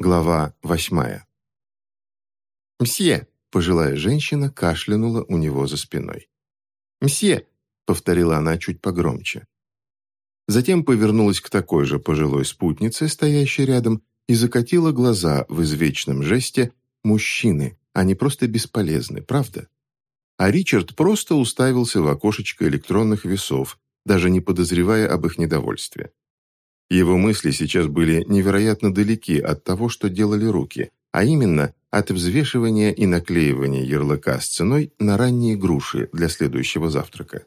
Глава восьмая. «Мсье!» – пожилая женщина кашлянула у него за спиной. «Мсье!» – повторила она чуть погромче. Затем повернулась к такой же пожилой спутнице, стоящей рядом, и закатила глаза в извечном жесте «мужчины, они просто бесполезны, правда?» А Ричард просто уставился в окошечко электронных весов, даже не подозревая об их недовольстве. Его мысли сейчас были невероятно далеки от того, что делали руки, а именно от взвешивания и наклеивания ярлыка с ценой на ранние груши для следующего завтрака.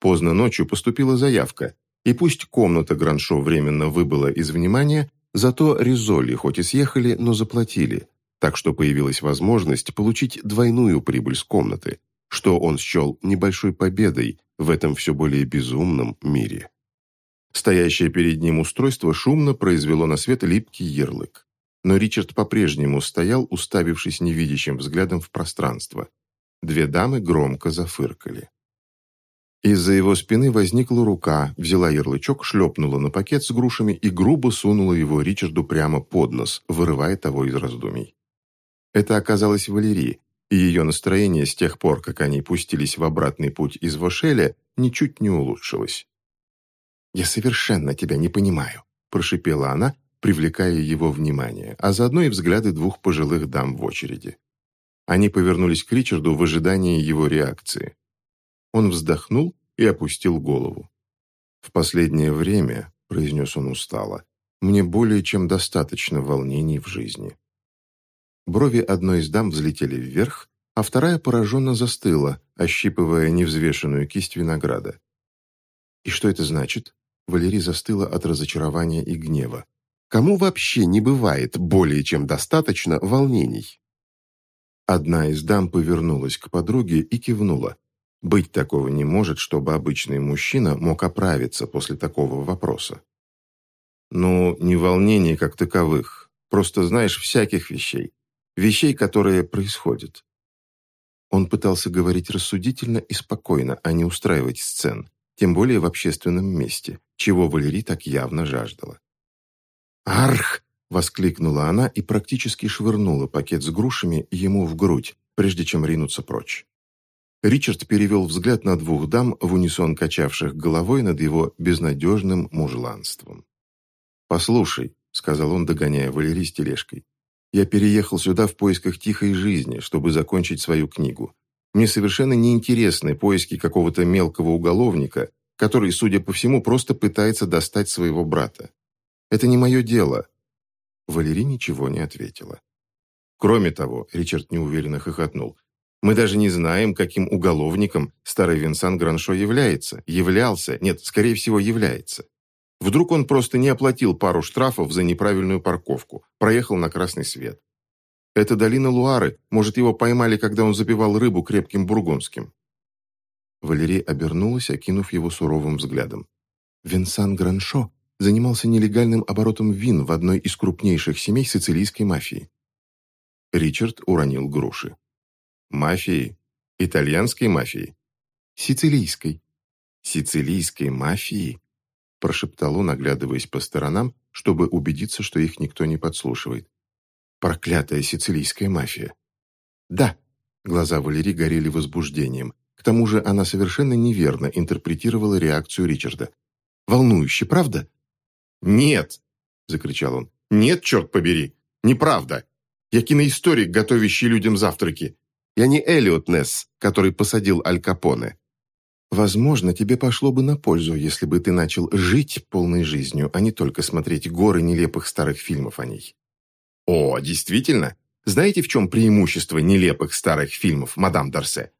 Поздно ночью поступила заявка, и пусть комната Граншо временно выбыла из внимания, зато Ризоли хоть и съехали, но заплатили, так что появилась возможность получить двойную прибыль с комнаты, что он счел небольшой победой в этом все более безумном мире. Стоящее перед ним устройство шумно произвело на свет липкий ярлык. Но Ричард по-прежнему стоял, уставившись невидящим взглядом в пространство. Две дамы громко зафыркали. Из-за его спины возникла рука, взяла ярлычок, шлепнула на пакет с грушами и грубо сунула его Ричарду прямо под нос, вырывая того из раздумий. Это оказалась Валерия, и ее настроение с тех пор, как они пустились в обратный путь из Вошеля, ничуть не улучшилось. «Я совершенно тебя не понимаю», – прошипела она, привлекая его внимание, а заодно и взгляды двух пожилых дам в очереди. Они повернулись к Ричарду в ожидании его реакции. Он вздохнул и опустил голову. «В последнее время», – произнес он устало, – «мне более чем достаточно волнений в жизни». Брови одной из дам взлетели вверх, а вторая пораженно застыла, ощипывая невзвешенную кисть винограда. «И что это значит?» Валерий застыла от разочарования и гнева. Кому вообще не бывает более чем достаточно волнений? Одна из дам повернулась к подруге и кивнула. Быть такого не может, чтобы обычный мужчина мог оправиться после такого вопроса. Ну, не волнений как таковых, просто знаешь всяких вещей. Вещей, которые происходят. Он пытался говорить рассудительно и спокойно, а не устраивать сцен тем более в общественном месте, чего Валерий так явно жаждала. «Арх!» – воскликнула она и практически швырнула пакет с грушами ему в грудь, прежде чем ринуться прочь. Ричард перевел взгляд на двух дам, в унисон качавших головой над его безнадежным мужланством. «Послушай», — сказал он, догоняя Валерий с тележкой, «я переехал сюда в поисках тихой жизни, чтобы закончить свою книгу. Мне совершенно неинтересны поиски какого-то мелкого уголовника, который, судя по всему, просто пытается достать своего брата. Это не мое дело». Валерий ничего не ответила. Кроме того, Ричард неуверенно хохотнул, мы даже не знаем, каким уголовником старый Винсан Граншо является. Являлся, нет, скорее всего, является. Вдруг он просто не оплатил пару штрафов за неправильную парковку, проехал на красный свет. Это долина Луары. Может, его поймали, когда он запивал рыбу крепким бургундским». Валерий обернулась, окинув его суровым взглядом. Винсан Граншо занимался нелегальным оборотом вин в одной из крупнейших семей сицилийской мафии. Ричард уронил груши. «Мафии? Итальянской мафии?» «Сицилийской». «Сицилийской мафии?» прошептал он, оглядываясь по сторонам, чтобы убедиться, что их никто не подслушивает. Проклятая сицилийская мафия. Да, глаза Валерии горели возбуждением. К тому же она совершенно неверно интерпретировала реакцию Ричарда. Волнующе, правда? «Нет!» – закричал он. «Нет, черт побери! Неправда! Я киноисторик, готовящий людям завтраки. Я не Элиот Несс, который посадил Аль Капоне. Возможно, тебе пошло бы на пользу, если бы ты начал жить полной жизнью, а не только смотреть горы нелепых старых фильмов о ней. О, действительно? Знаете, в чем преимущество нелепых старых фильмов, мадам Дарсе?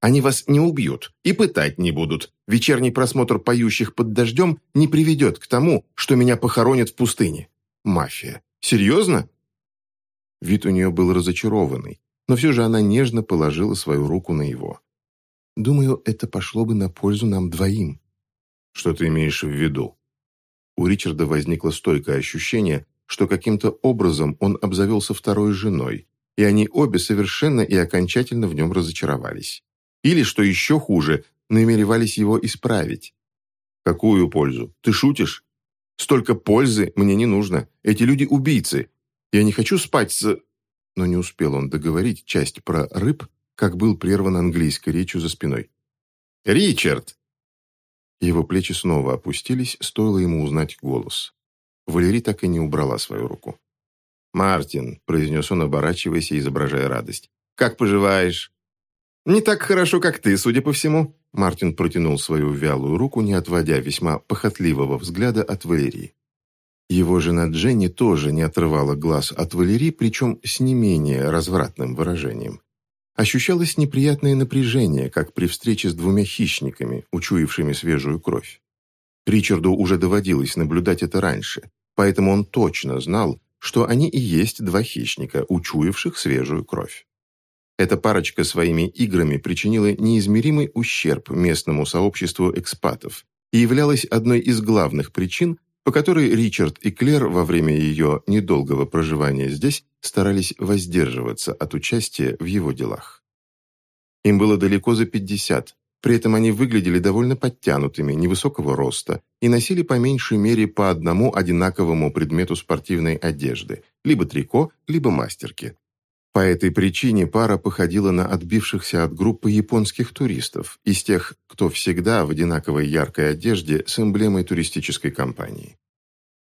Они вас не убьют и пытать не будут. Вечерний просмотр поющих под дождем не приведет к тому, что меня похоронят в пустыне. Мафия. Серьезно? Вид у нее был разочарованный, но все же она нежно положила свою руку на его. Думаю, это пошло бы на пользу нам двоим. Что ты имеешь в виду? У Ричарда возникло стойкое ощущение, что каким-то образом он обзавелся второй женой, и они обе совершенно и окончательно в нем разочаровались. Или, что еще хуже, намеревались его исправить. «Какую пользу? Ты шутишь? Столько пользы мне не нужно. Эти люди убийцы. Я не хочу спать с...» Но не успел он договорить часть про рыб, как был прерван английской речью за спиной. «Ричард!» Его плечи снова опустились, стоило ему узнать голос. Валерий так и не убрала свою руку. «Мартин», — произнес он, оборачиваясь и изображая радость. «Как поживаешь?» «Не так хорошо, как ты, судя по всему». Мартин протянул свою вялую руку, не отводя весьма похотливого взгляда от Валерии. Его жена Дженни тоже не отрывала глаз от Валерии, причем с не менее развратным выражением. Ощущалось неприятное напряжение, как при встрече с двумя хищниками, учуявшими свежую кровь. Ричарду уже доводилось наблюдать это раньше, поэтому он точно знал, что они и есть два хищника, учуявших свежую кровь. Эта парочка своими играми причинила неизмеримый ущерб местному сообществу экспатов и являлась одной из главных причин, по которой Ричард и Клер во время ее недолгого проживания здесь старались воздерживаться от участия в его делах. Им было далеко за 50, при этом они выглядели довольно подтянутыми, невысокого роста и носили по меньшей мере по одному одинаковому предмету спортивной одежды, либо трико, либо мастерки. По этой причине пара походила на отбившихся от группы японских туристов, из тех, кто всегда в одинаковой яркой одежде с эмблемой туристической компании.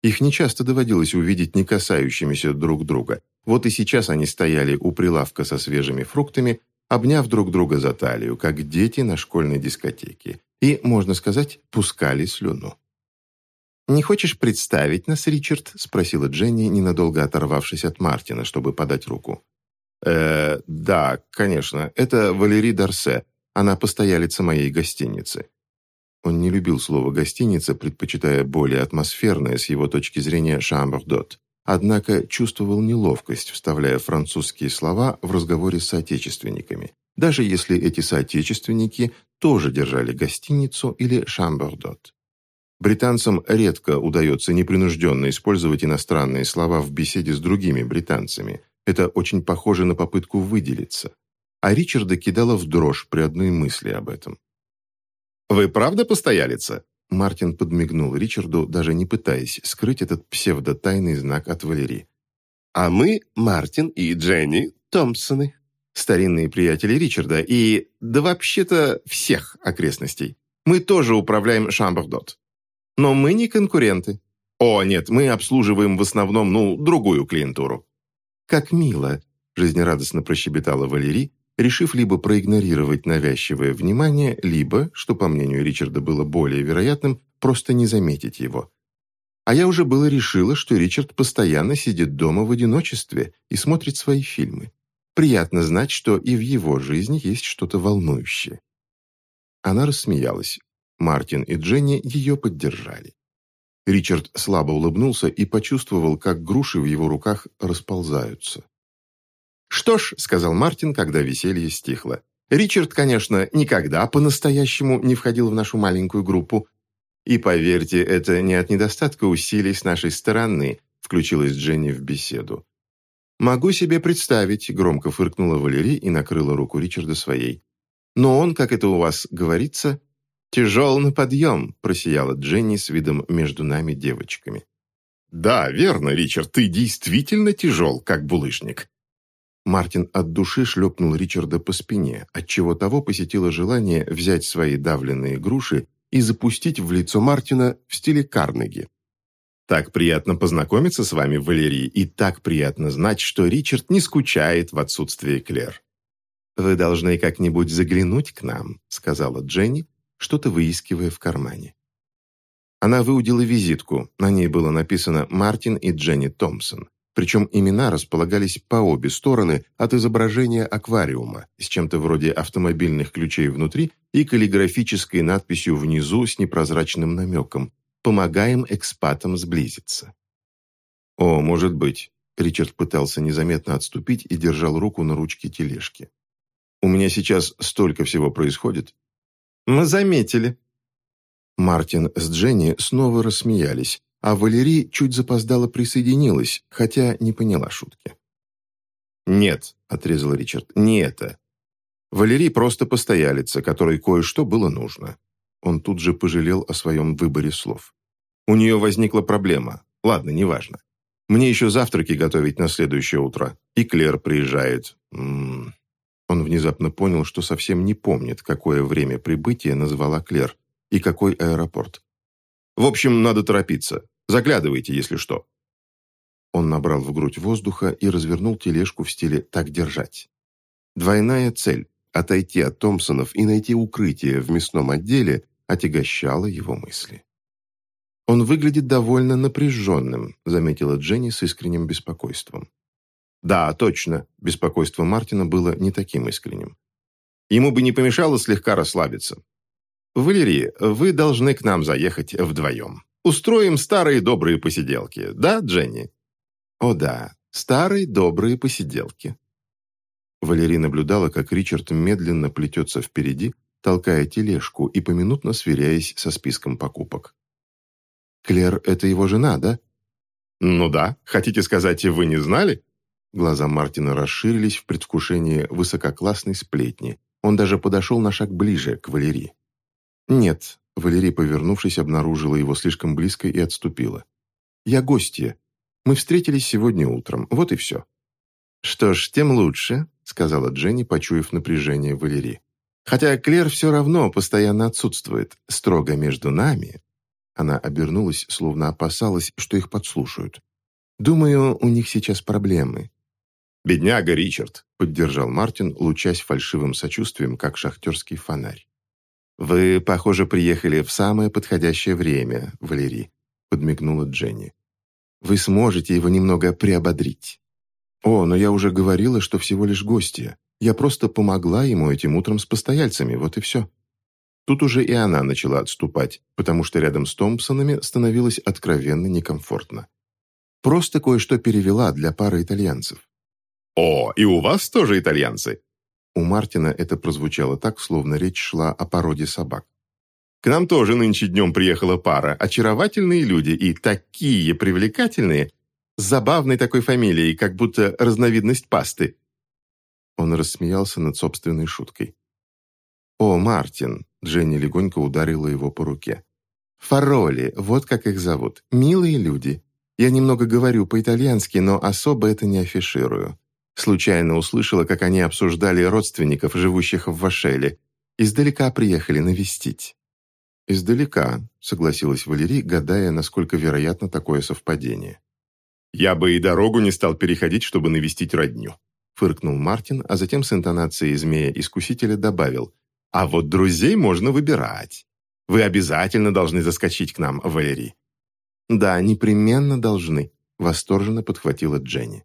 Их нечасто доводилось увидеть не касающимися друг друга. Вот и сейчас они стояли у прилавка со свежими фруктами, обняв друг друга за талию, как дети на школьной дискотеке, и, можно сказать, пускали слюну. «Не хочешь представить нас, Ричард?» – спросила Дженни, ненадолго оторвавшись от Мартина, чтобы подать руку. «Э, да, конечно. Это Валерий Дарсе. Она постоялица моей гостиницы». Он не любил слово «гостиница», предпочитая более атмосферное с его точки зрения «шамбердот». Однако чувствовал неловкость, вставляя французские слова в разговоре с соотечественниками, даже если эти соотечественники тоже держали гостиницу или шамбердот. Британцам редко удается непринужденно использовать иностранные слова в беседе с другими британцами – это очень похоже на попытку выделиться. А Ричарда кидала в дрожь при одной мысли об этом. «Вы правда постоялица?» Мартин подмигнул Ричарду, даже не пытаясь скрыть этот псевдотайный знак от Валерии. «А мы, Мартин и Дженни Томпсоны, старинные приятели Ричарда и, да вообще-то, всех окрестностей. Мы тоже управляем Шамбердот. Но мы не конкуренты. О, нет, мы обслуживаем в основном, ну, другую клиентуру. «Как мило!» – жизнерадостно прощебетала Валерий, решив либо проигнорировать навязчивое внимание, либо, что, по мнению Ричарда было более вероятным, просто не заметить его. А я уже было решила, что Ричард постоянно сидит дома в одиночестве и смотрит свои фильмы. Приятно знать, что и в его жизни есть что-то волнующее. Она рассмеялась. Мартин и Дженни ее поддержали. Ричард слабо улыбнулся и почувствовал, как груши в его руках расползаются. «Что ж», — сказал Мартин, когда веселье стихло, «Ричард, конечно, никогда по-настоящему не входил в нашу маленькую группу. И поверьте, это не от недостатка усилий с нашей стороны», — включилась Дженни в беседу. «Могу себе представить», — громко фыркнула Валерий и накрыла руку Ричарда своей. «Но он, как это у вас говорится, «Тяжел на подъем», – просияла Дженни с видом между нами девочками. «Да, верно, Ричард, ты действительно тяжел, как булыжник». Мартин от души шлепнул Ричарда по спине, отчего того посетило желание взять свои давленные груши и запустить в лицо Мартина в стиле Карнеги. «Так приятно познакомиться с вами, Валерий, и так приятно знать, что Ричард не скучает в отсутствии Клер». «Вы должны как-нибудь заглянуть к нам», — сказала Дженни, что-то выискивая в кармане. Она выудила визитку, на ней было написано «Мартин и Дженни Томпсон», причем имена располагались по обе стороны от изображения аквариума с чем-то вроде автомобильных ключей внутри и каллиграфической надписью внизу с непрозрачным намеком «Помогаем экспатам сблизиться». «О, может быть», — Ричард пытался незаметно отступить и держал руку на ручке тележки. «У меня сейчас столько всего происходит, мы заметили». Мартин с Дженни снова рассмеялись, а Валерий чуть запоздало присоединилась, хотя не поняла шутки. «Нет», — отрезал Ричард, — «не это. Валерий просто постоялица, которой кое-что было нужно». Он тут же пожалел о своем выборе слов. У нее возникла проблема. Ладно, неважно. Мне еще завтраки готовить на следующее утро. И Клер приезжает. М -м -м. Он внезапно понял, что совсем не помнит, какое время прибытия назвала Клер и какой аэропорт. В общем, надо торопиться. Заглядывайте, если что. Он набрал в грудь воздуха и развернул тележку в стиле «так держать». Двойная цель – отойти от Томпсонов и найти укрытие в мясном отделе – отягощала его мысли. «Он выглядит довольно напряженным», – заметила Дженни с искренним беспокойством. Да, точно, беспокойство Мартина было не таким искренним. Ему бы не помешало слегка расслабиться. «Валерий, вы должны к нам заехать вдвоем. Устроим старые добрые посиделки, да, Дженни?» «О да, старые добрые посиделки». Валерий наблюдала, как Ричард медленно плетется впереди, толкая тележку и поминутно сверяясь со списком покупок. «Клер – это его жена, да?» «Ну да. Хотите сказать, вы не знали?» Глаза Мартина расширились в предвкушении высококлассной сплетни. Он даже подошел на шаг ближе к Валерии. «Нет», — Валерий, повернувшись, обнаружила его слишком близко и отступила. «Я гостья. Мы встретились сегодня утром. Вот и все». «Что ж, тем лучше», — сказала Дженни, почуяв напряжение Валерии. «Хотя Клер все равно постоянно отсутствует. Строго между нами». Она обернулась, словно опасалась, что их подслушают. «Думаю, у них сейчас проблемы. «Бедняга Ричард», — поддержал Мартин, лучась фальшивым сочувствием, как шахтерский фонарь. «Вы, похоже, приехали в самое подходящее время, Валерий», — подмигнула Дженни. «Вы сможете его немного приободрить». «О, но я уже говорила, что всего лишь гостья. Я просто помогла ему этим утром с постояльцами, вот и все». Тут уже и она начала отступать, потому что рядом с Томпсонами становилось откровенно некомфортно. Просто кое-что перевела для пары итальянцев. «О, и у вас тоже итальянцы?» У Мартина это прозвучало так, словно речь шла о породе собак. «К нам тоже нынче днем приехала пара. Очаровательные люди и такие привлекательные, с забавной такой фамилией, как будто разновидность пасты». Он рассмеялся над собственной шуткой. «О, Мартин!» – Дженни легонько ударила его по руке. «Фароли, вот как их зовут. Милые люди. Я немного говорю по-итальянски, но особо это не афиширую. Случайно услышала, как они обсуждали родственников, живущих в Вашеле. Издалека приехали навестить. «Издалека», — согласилась Валерий, гадая, насколько вероятно такое совпадение. «Я бы и дорогу не стал переходить, чтобы навестить родню», — фыркнул Мартин, а затем с интонацией змея-искусителя добавил. «А вот друзей можно выбирать. Вы обязательно должны заскочить к нам, Валерий». «Да, непременно должны», — восторженно подхватила Дженни.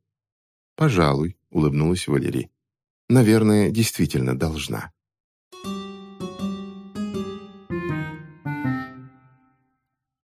«Пожалуй», — улыбнулась Валерий. «Наверное, действительно должна».